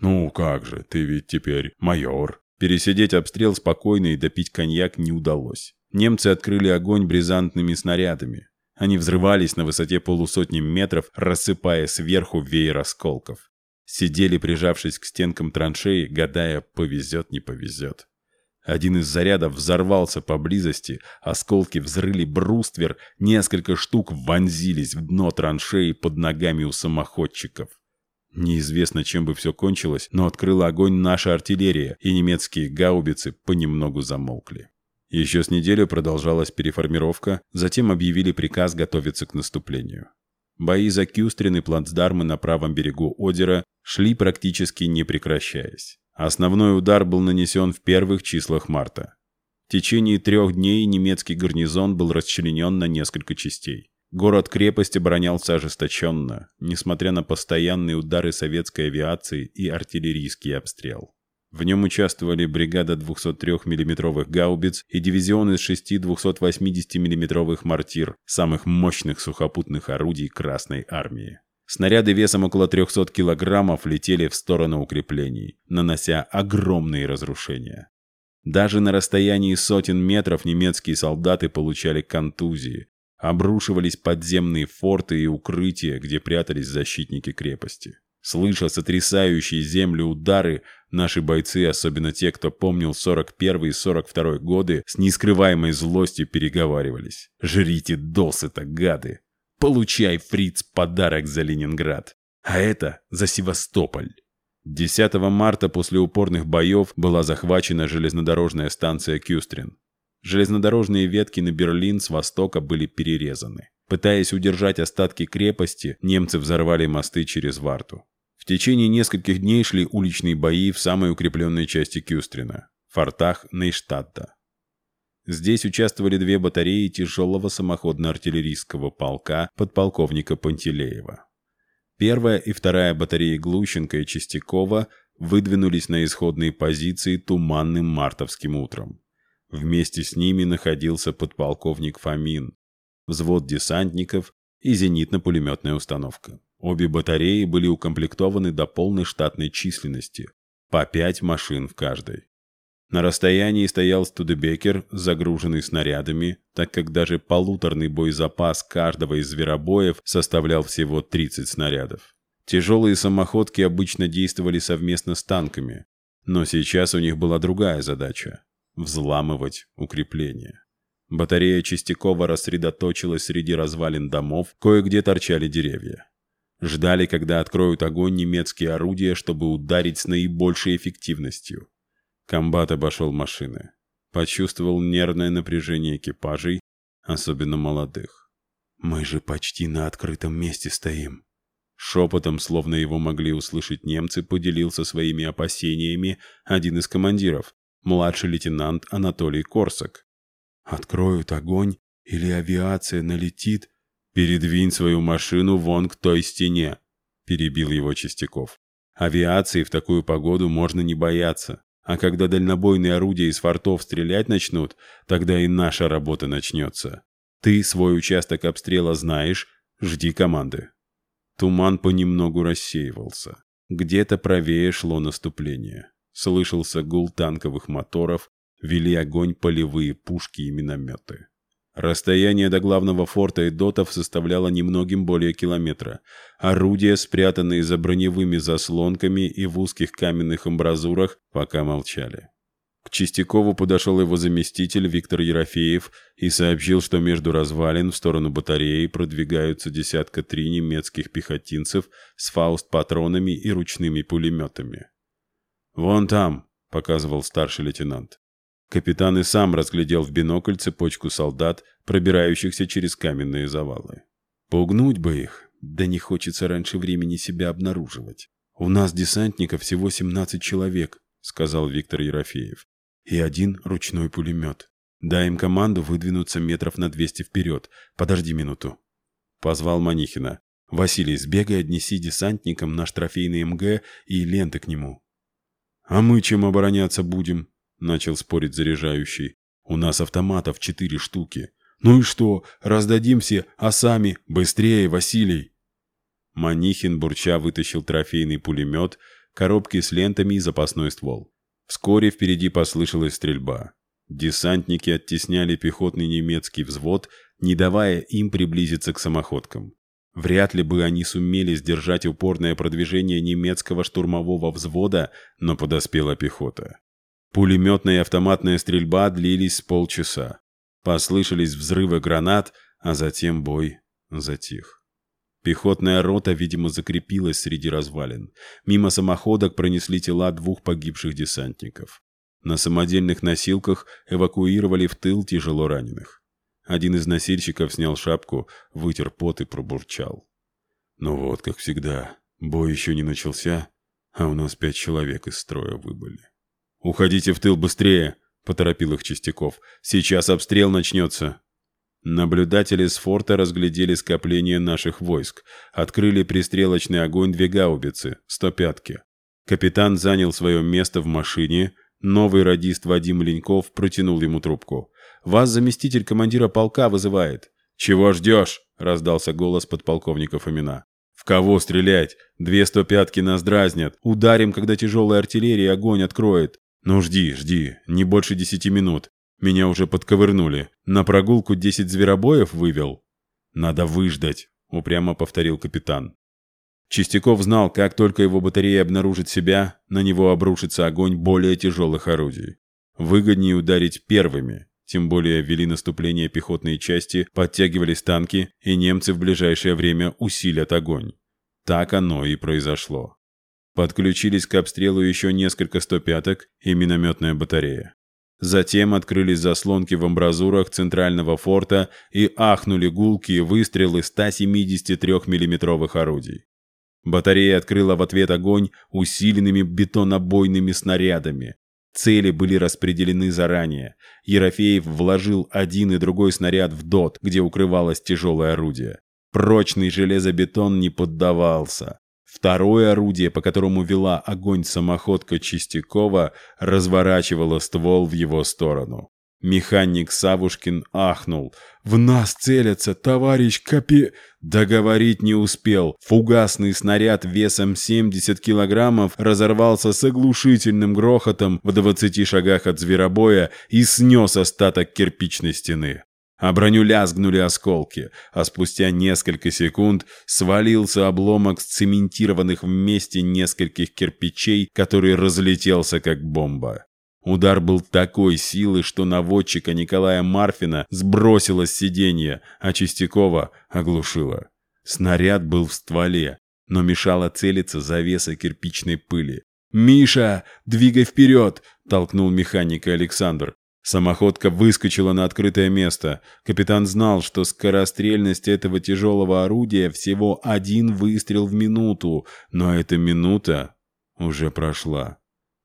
Ну как же, ты ведь теперь майор. Пересидеть обстрел спокойно и допить коньяк не удалось. Немцы открыли огонь бризантными снарядами. Они взрывались на высоте полусотни метров, рассыпая сверху веер осколков. Сидели, прижавшись к стенкам траншеи, гадая, повезет, не повезет. Один из зарядов взорвался поблизости, осколки взрыли бруствер, несколько штук вонзились в дно траншеи под ногами у самоходчиков. Неизвестно, чем бы все кончилось, но открыла огонь наша артиллерия, и немецкие гаубицы понемногу замолкли. Еще с неделю продолжалась переформировка, затем объявили приказ готовиться к наступлению. Бои за Кюстрин и плацдармы на правом берегу Одера шли практически не прекращаясь. Основной удар был нанесен в первых числах марта. В течение трех дней немецкий гарнизон был расчленен на несколько частей. Город крепости оборонялся ожесточенно, несмотря на постоянные удары советской авиации и артиллерийский обстрел. В нем участвовали бригада 203 миллиметровых гаубиц и дивизион из шести 280 миллиметровых мортир, самых мощных сухопутных орудий Красной Армии. Снаряды весом около 300 килограммов летели в сторону укреплений, нанося огромные разрушения. Даже на расстоянии сотен метров немецкие солдаты получали контузии, обрушивались подземные форты и укрытия, где прятались защитники крепости. Слыша сотрясающие землю удары, наши бойцы, особенно те, кто помнил 41 и 42 годы, с нескрываемой злостью переговаривались. «Жрите досыта, гады! Получай, фриц, подарок за Ленинград! А это за Севастополь!» 10 марта после упорных боев была захвачена железнодорожная станция Кюстрин. Железнодорожные ветки на Берлин с востока были перерезаны. Пытаясь удержать остатки крепости, немцы взорвали мосты через Варту. В течение нескольких дней шли уличные бои в самой укрепленной части Кюстрина – фортах Нейштадта. Здесь участвовали две батареи тяжелого самоходно-артиллерийского полка подполковника Пантелеева. Первая и вторая батареи Глущенко и Чистякова выдвинулись на исходные позиции туманным мартовским утром. Вместе с ними находился подполковник Фомин, взвод десантников и зенитно-пулеметная установка. Обе батареи были укомплектованы до полной штатной численности, по пять машин в каждой. На расстоянии стоял Студебекер, загруженный снарядами, так как даже полуторный боезапас каждого из зверобоев составлял всего 30 снарядов. Тяжелые самоходки обычно действовали совместно с танками, но сейчас у них была другая задача взламывать укрепления. Батарея Чистякова рассредоточилась среди развалин домов, кое-где торчали деревья. Ждали, когда откроют огонь немецкие орудия, чтобы ударить с наибольшей эффективностью. Комбат обошел машины. Почувствовал нервное напряжение экипажей, особенно молодых. «Мы же почти на открытом месте стоим», Шепотом, словно его могли услышать немцы, поделился своими опасениями один из командиров, младший лейтенант Анатолий Корсак. Откроют огонь, или авиация налетит. Передвинь свою машину вон к той стене», — перебил его Чистяков. «Авиации в такую погоду можно не бояться. А когда дальнобойные орудия из фортов стрелять начнут, тогда и наша работа начнется. Ты свой участок обстрела знаешь, жди команды». Туман понемногу рассеивался. Где-то правее шло наступление. Слышался гул танковых моторов, вели огонь полевые пушки и минометы. Расстояние до главного форта и дотов составляло немногим более километра. Орудия, спрятанные за броневыми заслонками и в узких каменных амбразурах, пока молчали. К Чистякову подошел его заместитель Виктор Ерофеев и сообщил, что между развалин в сторону батареи продвигаются десятка три немецких пехотинцев с фауст-патронами и ручными пулеметами. «Вон там», — показывал старший лейтенант. Капитан и сам разглядел в бинокль цепочку солдат, пробирающихся через каменные завалы. «Поугнуть бы их, да не хочется раньше времени себя обнаруживать. У нас десантников всего 17 человек», — сказал Виктор Ерофеев. «И один ручной пулемет. Дай им команду выдвинуться метров на 200 вперед. Подожди минуту». Позвал Манихина. «Василий, сбегай, отнеси десантникам наш трофейный МГ и ленты к нему. «А мы чем обороняться будем?» – начал спорить заряжающий. «У нас автоматов четыре штуки. Ну и что, раздадимся, а сами быстрее, Василий!» Манихин бурча вытащил трофейный пулемет, коробки с лентами и запасной ствол. Вскоре впереди послышалась стрельба. Десантники оттесняли пехотный немецкий взвод, не давая им приблизиться к самоходкам. Вряд ли бы они сумели сдержать упорное продвижение немецкого штурмового взвода, но подоспела пехота. Пулеметная и автоматная стрельба длились полчаса. Послышались взрывы гранат, а затем бой затих. Пехотная рота, видимо, закрепилась среди развалин. Мимо самоходок пронесли тела двух погибших десантников. На самодельных носилках эвакуировали в тыл тяжело раненых. Один из носильщиков снял шапку, вытер пот и пробурчал. «Ну вот, как всегда, бой еще не начался, а у нас пять человек из строя выбыли». «Уходите в тыл быстрее!» — поторопил их Чистяков. «Сейчас обстрел начнется!» Наблюдатели с форта разглядели скопление наших войск, открыли пристрелочный огонь две гаубицы, сто пятки. Капитан занял свое место в машине, новый радист Вадим Леньков протянул ему трубку. Вас заместитель командира полка вызывает». «Чего ждешь?» – раздался голос подполковника Фомина. «В кого стрелять? Две сто пятки нас дразнят. Ударим, когда тяжелая артиллерия огонь откроет. Ну жди, жди, не больше десяти минут. Меня уже подковырнули. На прогулку десять зверобоев вывел?» «Надо выждать», – упрямо повторил капитан. Чистяков знал, как только его батарея обнаружит себя, на него обрушится огонь более тяжелых орудий. Выгоднее ударить первыми, тем более вели наступление пехотные части, подтягивались танки, и немцы в ближайшее время усилят огонь. Так оно и произошло. Подключились к обстрелу еще несколько 105-ок и минометная батарея. Затем открылись заслонки в амбразурах центрального форта и ахнули гулкие выстрелы 173 миллиметровых орудий. Батарея открыла в ответ огонь усиленными бетонобойными снарядами, Цели были распределены заранее. Ерофеев вложил один и другой снаряд в дот, где укрывалось тяжелое орудие. Прочный железобетон не поддавался. Второе орудие, по которому вела огонь самоходка Чистякова, разворачивало ствол в его сторону. Механик Савушкин ахнул. «В нас целятся, товарищ Капи...» Договорить не успел. Фугасный снаряд весом 70 килограммов разорвался с оглушительным грохотом в 20 шагах от зверобоя и снес остаток кирпичной стены. А броню лязгнули осколки, а спустя несколько секунд свалился обломок цементированных вместе нескольких кирпичей, который разлетелся как бомба. Удар был такой силы, что наводчика Николая Марфина сбросило с сиденья, а Чистякова оглушило. Снаряд был в стволе, но мешала целиться завеса кирпичной пыли. «Миша, двигай вперед!» – толкнул механика Александр. Самоходка выскочила на открытое место. Капитан знал, что скорострельность этого тяжелого орудия всего один выстрел в минуту, но эта минута уже прошла.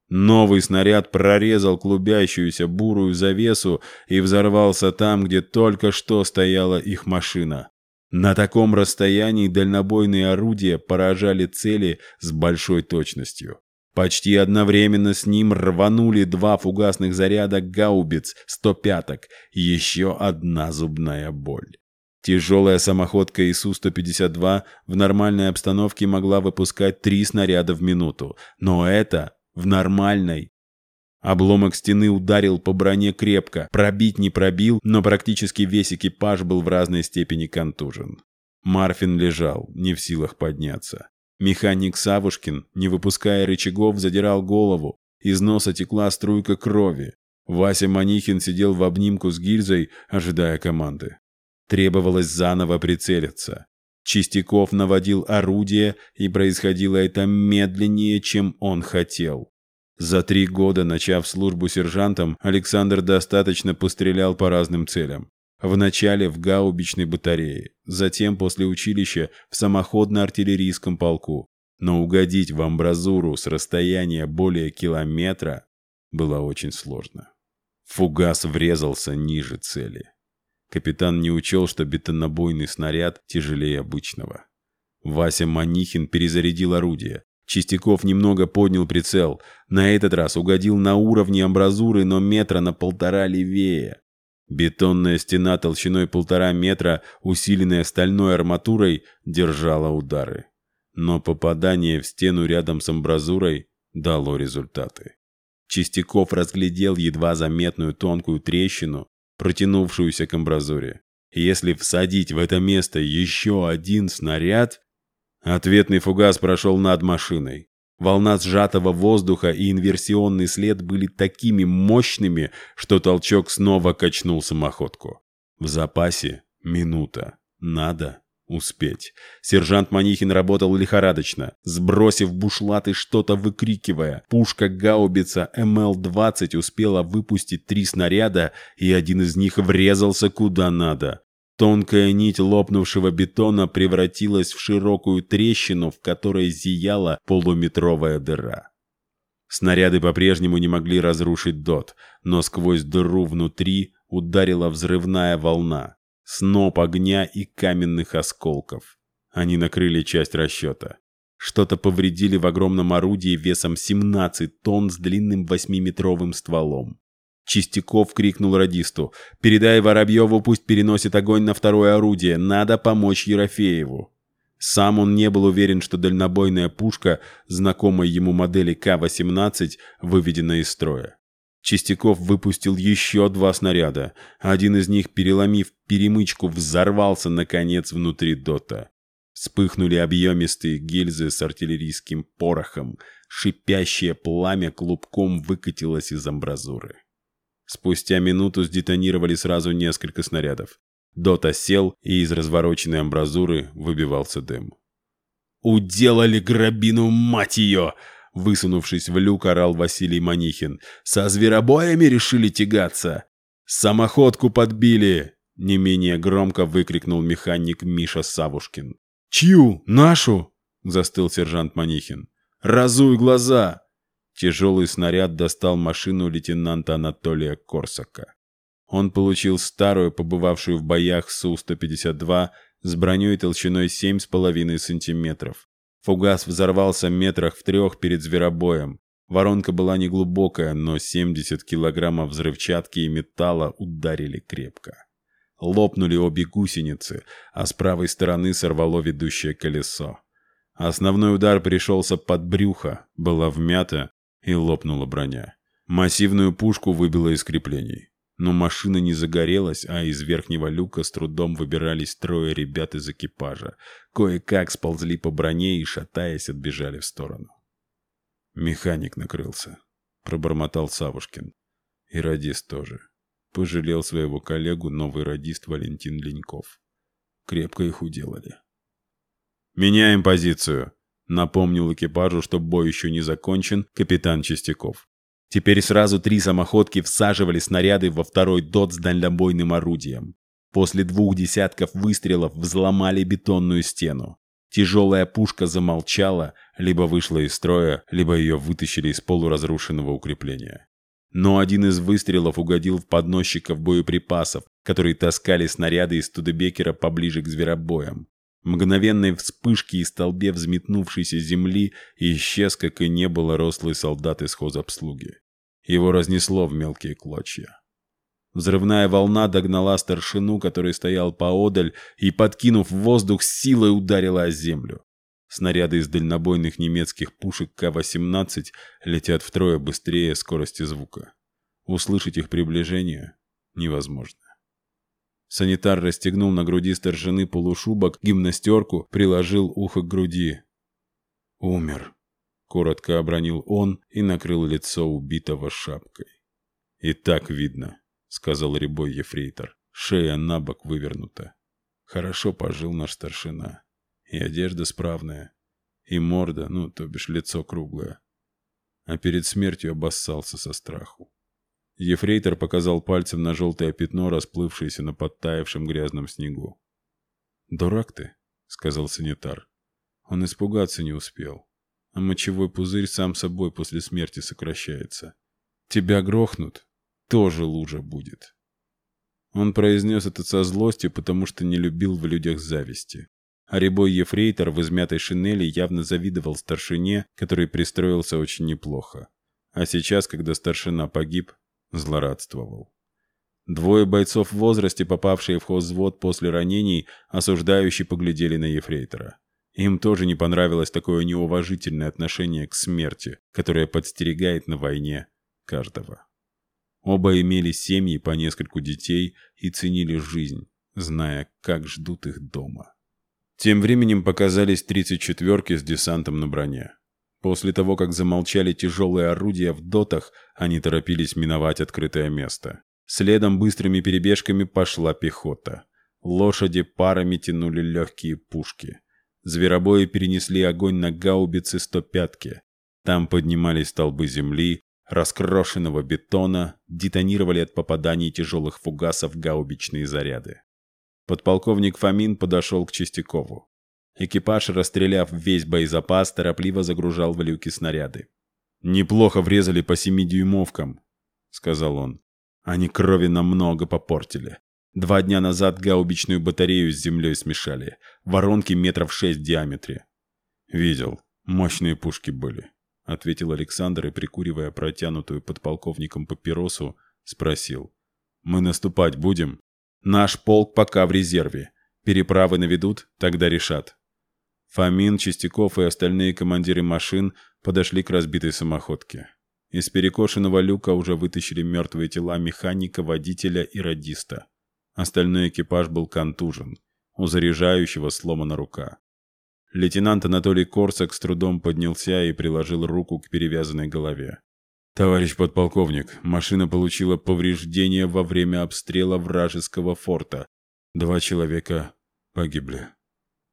Новый снаряд прорезал клубящуюся бурую завесу и взорвался там, где только что стояла их машина. На таком расстоянии дальнобойные орудия поражали цели с большой точностью. Почти одновременно с ним рванули два фугасных заряда гаубиц 105-ок, еще одна зубная боль. Тяжелая самоходка ИСУ-152 в нормальной обстановке могла выпускать три снаряда в минуту, но это в нормальной. Обломок стены ударил по броне крепко, пробить не пробил, но практически весь экипаж был в разной степени контужен. Марфин лежал, не в силах подняться. Механик Савушкин, не выпуская рычагов, задирал голову, из носа текла струйка крови. Вася Манихин сидел в обнимку с гильзой, ожидая команды. Требовалось заново прицелиться. Чистяков наводил орудие и происходило это медленнее, чем он хотел. За три года, начав службу сержантом, Александр достаточно пострелял по разным целям. Вначале в гаубичной батарее, затем после училища в самоходно-артиллерийском полку. Но угодить в амбразуру с расстояния более километра было очень сложно. Фугас врезался ниже цели. Капитан не учел, что бетонобойный снаряд тяжелее обычного. Вася Манихин перезарядил орудие. Чистяков немного поднял прицел. На этот раз угодил на уровне амбразуры, но метра на полтора левее. Бетонная стена толщиной полтора метра, усиленная стальной арматурой, держала удары. Но попадание в стену рядом с амбразурой дало результаты. Чистяков разглядел едва заметную тонкую трещину, протянувшуюся к амбразуре. Если всадить в это место еще один снаряд... Ответный фугас прошел над машиной. Волна сжатого воздуха и инверсионный след были такими мощными, что толчок снова качнул самоходку. В запасе минута. Надо успеть. Сержант Манихин работал лихорадочно, сбросив бушлаты что-то выкрикивая. Пушка гаубица МЛ-20 успела выпустить три снаряда, и один из них врезался куда надо. Тонкая нить лопнувшего бетона превратилась в широкую трещину, в которой зияла полуметровая дыра. Снаряды по-прежнему не могли разрушить ДОТ, но сквозь дыру внутри ударила взрывная волна сноп огня и каменных осколков. Они накрыли часть расчета. Что-то повредили в огромном орудии весом 17 тонн с длинным восьмиметровым стволом. Чистяков крикнул радисту. «Передай Воробьеву, пусть переносит огонь на второе орудие. Надо помочь Ерофееву». Сам он не был уверен, что дальнобойная пушка, знакомая ему модели К-18, выведена из строя. Чистяков выпустил еще два снаряда. Один из них, переломив перемычку, взорвался, наконец, внутри дота. Вспыхнули объемистые гильзы с артиллерийским порохом. Шипящее пламя клубком выкатилось из амбразуры. Спустя минуту сдетонировали сразу несколько снарядов. Дота сел, и из развороченной амбразуры выбивался дым. «Уделали грабину, мать ее!» Высунувшись в люк, орал Василий Манихин. «Со зверобоями решили тягаться!» «Самоходку подбили!» – не менее громко выкрикнул механик Миша Савушкин. «Чью? Нашу?» – застыл сержант Манихин. «Разуй глаза!» Тяжелый снаряд достал машину лейтенанта Анатолия Корсака. Он получил старую, побывавшую в боях Су-152, с броней толщиной 7,5 сантиметров. Фугас взорвался метрах в трех перед зверобоем. Воронка была неглубокая, но 70 килограммов взрывчатки и металла ударили крепко. Лопнули обе гусеницы, а с правой стороны сорвало ведущее колесо. Основной удар пришелся под брюхо, была вмята и лопнула броня. Массивную пушку выбило из креплений. Но машина не загорелась, а из верхнего люка с трудом выбирались трое ребят из экипажа. Кое-как сползли по броне и, шатаясь, отбежали в сторону. «Механик накрылся», — пробормотал Савушкин. «И радист тоже». Пожалел своего коллегу новый радист Валентин Леньков. Крепко их уделали. «Меняем позицию», — напомнил экипажу, что бой еще не закончен, капитан Чистяков. Теперь сразу три самоходки всаживали снаряды во второй дот с дальнобойным орудием. После двух десятков выстрелов взломали бетонную стену. Тяжелая пушка замолчала, либо вышла из строя, либо ее вытащили из полуразрушенного укрепления. Но один из выстрелов угодил в подносчиков боеприпасов, которые таскали снаряды из Тудебекера поближе к зверобоям. Мгновенной вспышки и столбе взметнувшейся земли исчез, как и не было, рослый солдат из хозобслуги. Его разнесло в мелкие клочья. Взрывная волна догнала старшину, который стоял поодаль, и, подкинув в воздух, с силой ударила о землю. Снаряды из дальнобойных немецких пушек К-18 летят втрое быстрее скорости звука. Услышать их приближение невозможно. Санитар расстегнул на груди старшины полушубок, гимнастерку, приложил ухо к груди. «Умер», — коротко обронил он и накрыл лицо убитого шапкой. «И так видно», — сказал рябой ефрейтор. «Шея на бок вывернута. Хорошо пожил наш старшина. И одежда справная, и морда, ну, то бишь лицо круглое. А перед смертью обоссался со страху. Ефрейтор показал пальцем на желтое пятно, расплывшееся на подтаявшем грязном снегу. «Дурак ты», — сказал санитар. Он испугаться не успел. А мочевой пузырь сам собой после смерти сокращается. «Тебя грохнут, тоже лужа будет». Он произнес это со злостью, потому что не любил в людях зависти. А рябой ефрейтор в измятой шинели явно завидовал старшине, который пристроился очень неплохо. А сейчас, когда старшина погиб, злорадствовал. Двое бойцов в возрасте, попавшие в хозвод после ранений, осуждающе поглядели на Ефрейтора. Им тоже не понравилось такое неуважительное отношение к смерти, которое подстерегает на войне каждого. Оба имели семьи по нескольку детей и ценили жизнь, зная, как ждут их дома. Тем временем показались тридцать четверки с десантом на броне. После того, как замолчали тяжелые орудия в дотах, они торопились миновать открытое место. Следом быстрыми перебежками пошла пехота. Лошади парами тянули легкие пушки. Зверобои перенесли огонь на гаубицы стопятки. Там поднимались столбы земли, раскрошенного бетона, детонировали от попаданий тяжелых фугасов гаубичные заряды. Подполковник Фомин подошел к Чистякову. Экипаж, расстреляв весь боезапас, торопливо загружал в люки снаряды. «Неплохо врезали по семидюймовкам», — сказал он. «Они крови намного попортили. Два дня назад гаубичную батарею с землей смешали. Воронки метров шесть в диаметре». «Видел. Мощные пушки были», — ответил Александр и, прикуривая протянутую подполковником папиросу, спросил. «Мы наступать будем?» «Наш полк пока в резерве. Переправы наведут, тогда решат», Фамин, Чистяков и остальные командиры машин подошли к разбитой самоходке. Из перекошенного люка уже вытащили мертвые тела механика, водителя и радиста. Остальной экипаж был контужен. У заряжающего сломана рука. Лейтенант Анатолий Корсак с трудом поднялся и приложил руку к перевязанной голове. «Товарищ подполковник, машина получила повреждения во время обстрела вражеского форта. Два человека погибли».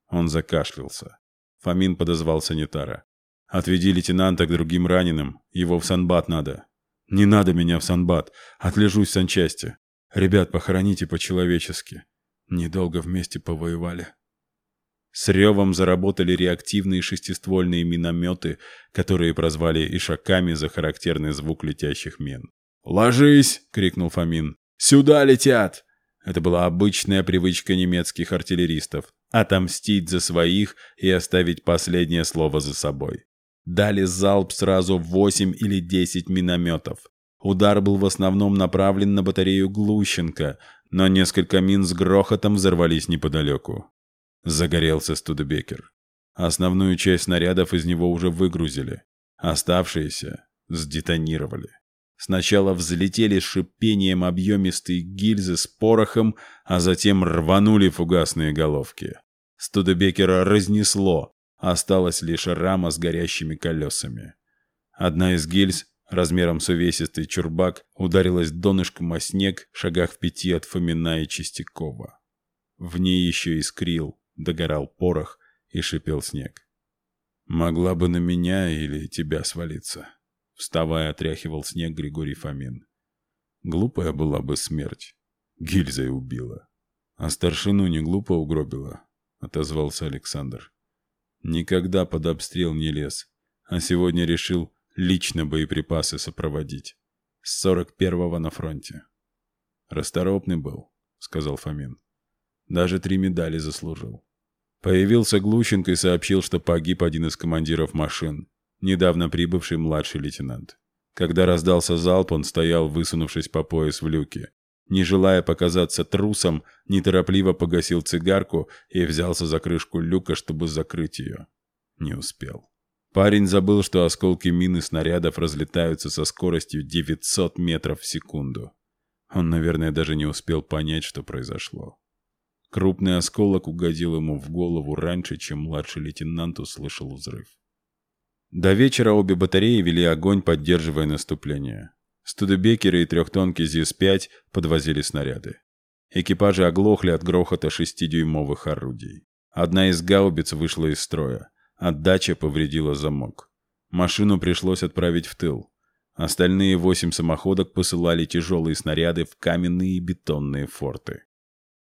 Он закашлялся. Фомин подозвал санитара. «Отведи лейтенанта к другим раненым. Его в санбат надо». «Не надо меня в санбат. Отлежусь в санчасти. Ребят, похороните по-человечески. Недолго вместе повоевали». С ревом заработали реактивные шестиствольные минометы, которые прозвали ишаками за характерный звук летящих мин. «Ложись!» — крикнул Фомин. «Сюда летят!» Это была обычная привычка немецких артиллеристов отомстить за своих и оставить последнее слово за собой. Дали залп сразу 8 или 10 минометов. Удар был в основном направлен на батарею Глущенко, но несколько мин с грохотом взорвались неподалеку. Загорелся Студебекер. Основную часть снарядов из него уже выгрузили. Оставшиеся сдетонировали. Сначала взлетели шипением объемистые гильзы с порохом, а затем рванули фугасные головки. Студебекера разнесло, осталась лишь рама с горящими колесами. Одна из гильз, размером с увесистый чурбак, ударилась донышком о снег в шагах в пяти от Фомина и Чистякова. В ней еще искрил, догорал порох и шипел снег. «Могла бы на меня или тебя свалиться», Вставая, отряхивал снег Григорий Фомин. Глупая была бы смерть. Гильзой убила. А старшину не глупо угробила, отозвался Александр. Никогда под обстрел не лез, а сегодня решил лично боеприпасы сопроводить. С сорок первого на фронте. Расторопный был, сказал Фомин. Даже три медали заслужил. Появился Глущенко и сообщил, что погиб один из командиров машин недавно прибывший младший лейтенант. Когда раздался залп, он стоял, высунувшись по пояс в люке. Не желая показаться трусом, неторопливо погасил цигарку и взялся за крышку люка, чтобы закрыть ее. Не успел. Парень забыл, что осколки мины снарядов разлетаются со скоростью 900 метров в секунду. Он, наверное, даже не успел понять, что произошло. Крупный осколок угодил ему в голову раньше, чем младший лейтенант услышал взрыв. До вечера обе батареи вели огонь, поддерживая наступление. Студебекеры и трехтонки ЗИС-5 подвозили снаряды. Экипажи оглохли от грохота шестидюймовых орудий. Одна из гаубиц вышла из строя. Отдача повредила замок. Машину пришлось отправить в тыл. Остальные восемь самоходок посылали тяжелые снаряды в каменные и бетонные форты.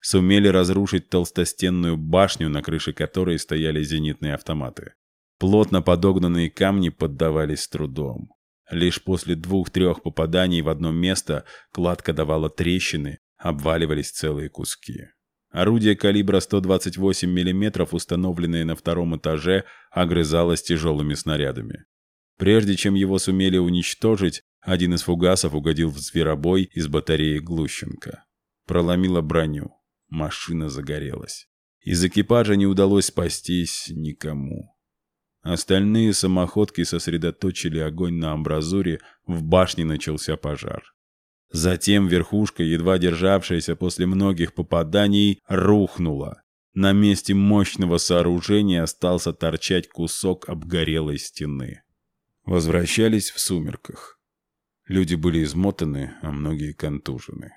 Сумели разрушить толстостенную башню, на крыше которой стояли зенитные автоматы. Плотно подогнанные камни поддавались трудом. Лишь после двух-трех попаданий в одно место кладка давала трещины, обваливались целые куски. Орудие калибра 128 мм, установленное на втором этаже, огрызалось тяжелыми снарядами. Прежде чем его сумели уничтожить, один из фугасов угодил в зверобой из батареи Глущенко. Проломило броню. Машина загорелась. Из экипажа не удалось спастись никому. Остальные самоходки сосредоточили огонь на амбразуре в башне начался пожар. Затем верхушка, едва державшаяся после многих попаданий, рухнула. На месте мощного сооружения остался торчать кусок обгорелой стены. Возвращались в сумерках. Люди были измотаны, а многие контужены.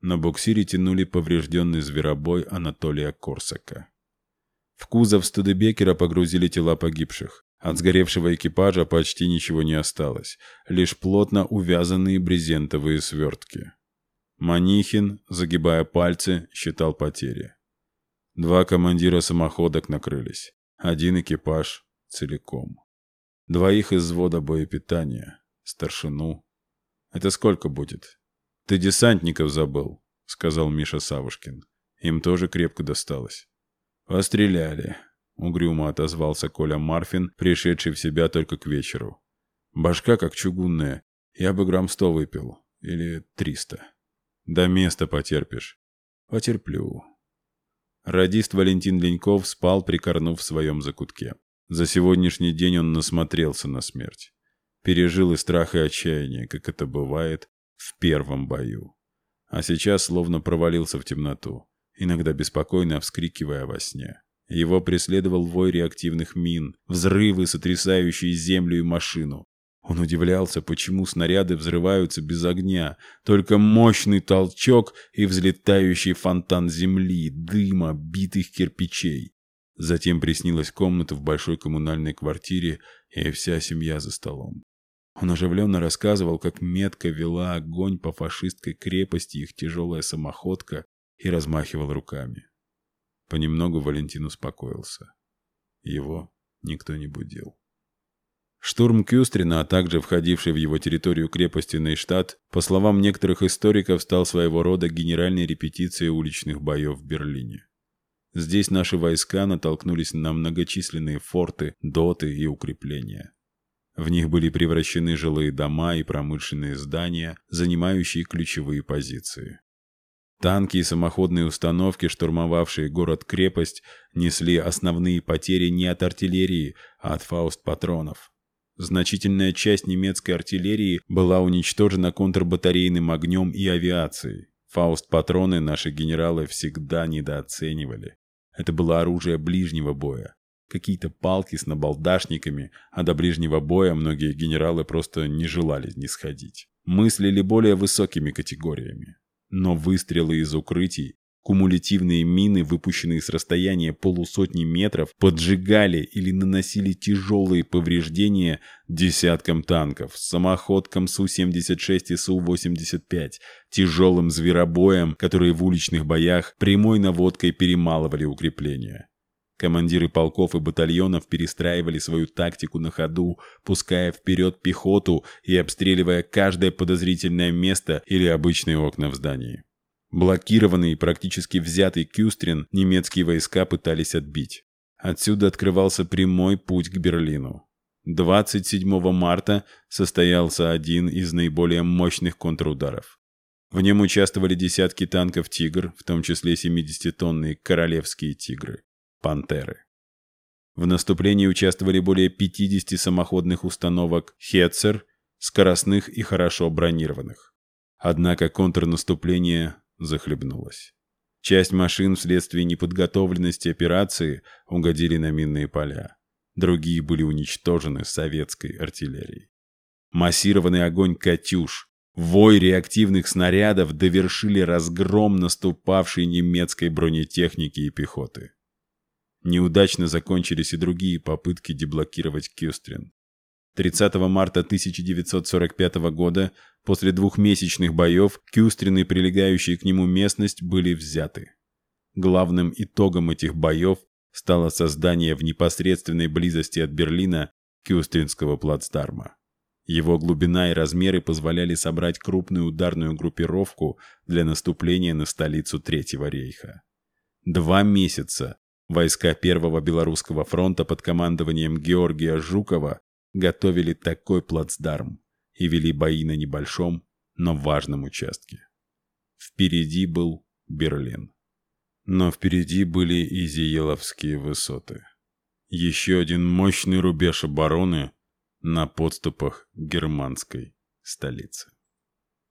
На буксире тянули поврежденный зверобой Анатолия Корсака. В кузов Студебекера погрузили тела погибших. От сгоревшего экипажа почти ничего не осталось, лишь плотно увязанные брезентовые свертки. Манихин, загибая пальцы, считал потери. Два командира самоходок накрылись, один экипаж целиком. Двоих из взвода боепитания, старшину. Это сколько будет? Ты десантников забыл, сказал Миша Савушкин. Им тоже крепко досталось. «Постреляли», — угрюмо отозвался Коля Марфин, пришедший в себя только к вечеру. «Башка как чугунная. Я бы грамм сто выпил. Или триста. Да место потерпишь». «Потерплю». Радист Валентин Леньков спал, прикорнув в своем закутке. За сегодняшний день он насмотрелся на смерть. Пережил и страх, и отчаяние, как это бывает в первом бою. А сейчас словно провалился в темноту. Иногда беспокойно вскрикивая во сне. Его преследовал вой реактивных мин, взрывы, сотрясающие землю и машину. Он удивлялся, почему снаряды взрываются без огня, только мощный толчок и взлетающий фонтан земли, дыма, битых кирпичей. Затем приснилась комната в большой коммунальной квартире и вся семья за столом. Он оживленно рассказывал, как метко вела огонь по фашистской крепости их тяжелая самоходка, и размахивал руками. Понемногу Валентин успокоился. Его никто не будил. Штурм Кюстрина, а также входивший в его территорию крепости Нейштадт, по словам некоторых историков, стал своего рода генеральной репетицией уличных боев в Берлине. Здесь наши войска натолкнулись на многочисленные форты, доты и укрепления. В них были превращены жилые дома и промышленные здания, занимающие ключевые позиции. Танки и самоходные установки, штурмовавшие город-крепость, несли основные потери не от артиллерии, а от фауст-патронов. Значительная часть немецкой артиллерии была уничтожена контрбатарейным огнем и авиацией. Фауст-патроны наши генералы всегда недооценивали. Это было оружие ближнего боя. Какие-то палки с набалдашниками, а до ближнего боя многие генералы просто не желали не сходить. Мыслили более высокими категориями но выстрелы из укрытий, кумулятивные мины, выпущенные с расстояния полусотни метров, поджигали или наносили тяжелые повреждения десяткам танков, самоходкам Су-76 и Су-85, тяжелым зверобоем, которые в уличных боях прямой наводкой перемалывали укрепления. Командиры полков и батальонов перестраивали свою тактику на ходу, пуская вперед пехоту и обстреливая каждое подозрительное место или обычные окна в здании. Блокированный и практически взятый Кюстрин немецкие войска пытались отбить. Отсюда открывался прямой путь к Берлину. 27 марта состоялся один из наиболее мощных контрударов. В нем участвовали десятки танков «Тигр», в том числе 70-тонные «Королевские тигры». «Пантеры». В наступлении участвовали более 50 самоходных установок «Хетцер», скоростных и хорошо бронированных. Однако контрнаступление захлебнулось. Часть машин вследствие неподготовленности операции угодили на минные поля. Другие были уничтожены советской артиллерией. Массированный огонь «Катюш», вой реактивных снарядов довершили разгром наступавшей немецкой бронетехники и пехоты неудачно закончились и другие попытки деблокировать Кюстрин. 30 марта 1945 года, после двухмесячных боев, Кюстрин и прилегающие к нему местность были взяты. Главным итогом этих боев стало создание в непосредственной близости от Берлина Кюстринского плацдарма. Его глубина и размеры позволяли собрать крупную ударную группировку для наступления на столицу Третьего рейха. Два месяца Войска Первого Белорусского фронта под командованием Георгия Жукова готовили такой плацдарм и вели бои на небольшом, но важном участке. Впереди был Берлин. Но впереди были и Зиеловские высоты. Еще один мощный рубеж обороны на подступах германской столицы.